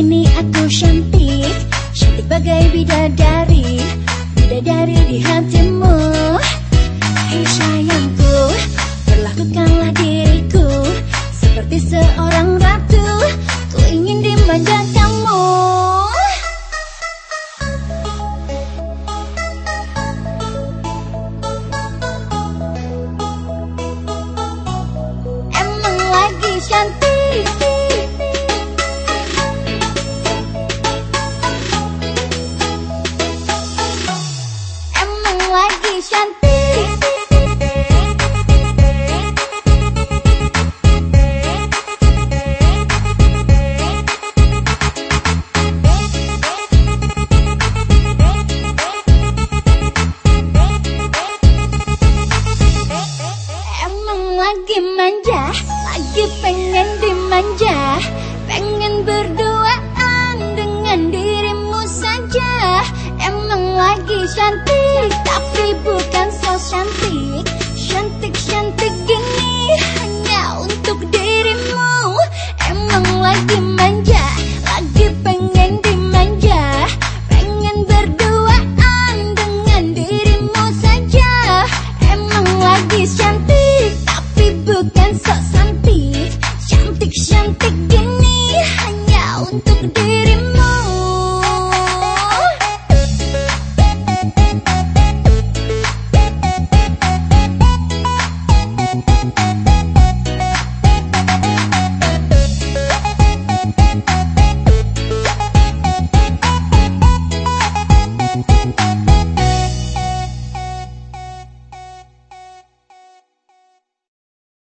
ini aku cantik Cantik bagai bidadari Bidadari di hatimu. Hei sayangku, cantik Tapi bukan